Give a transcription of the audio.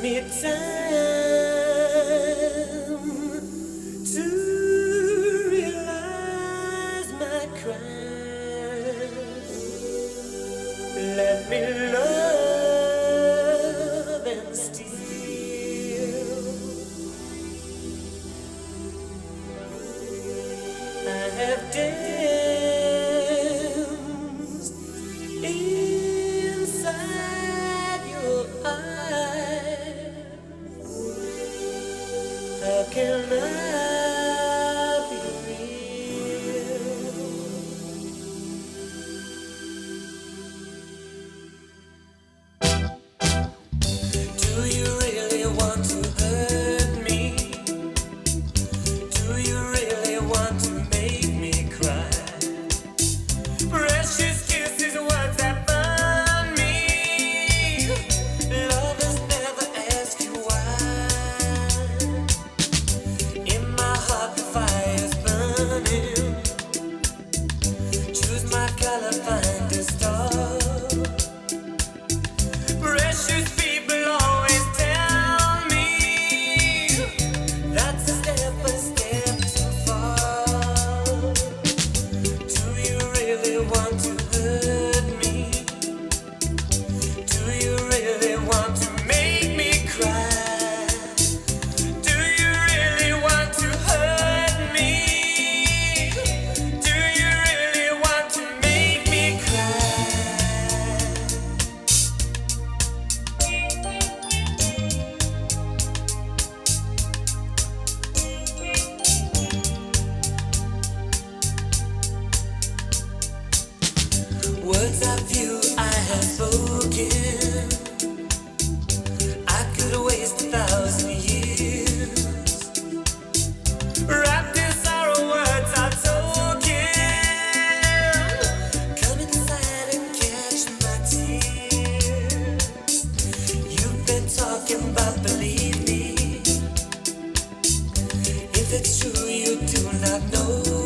me Can it's true, you do not know.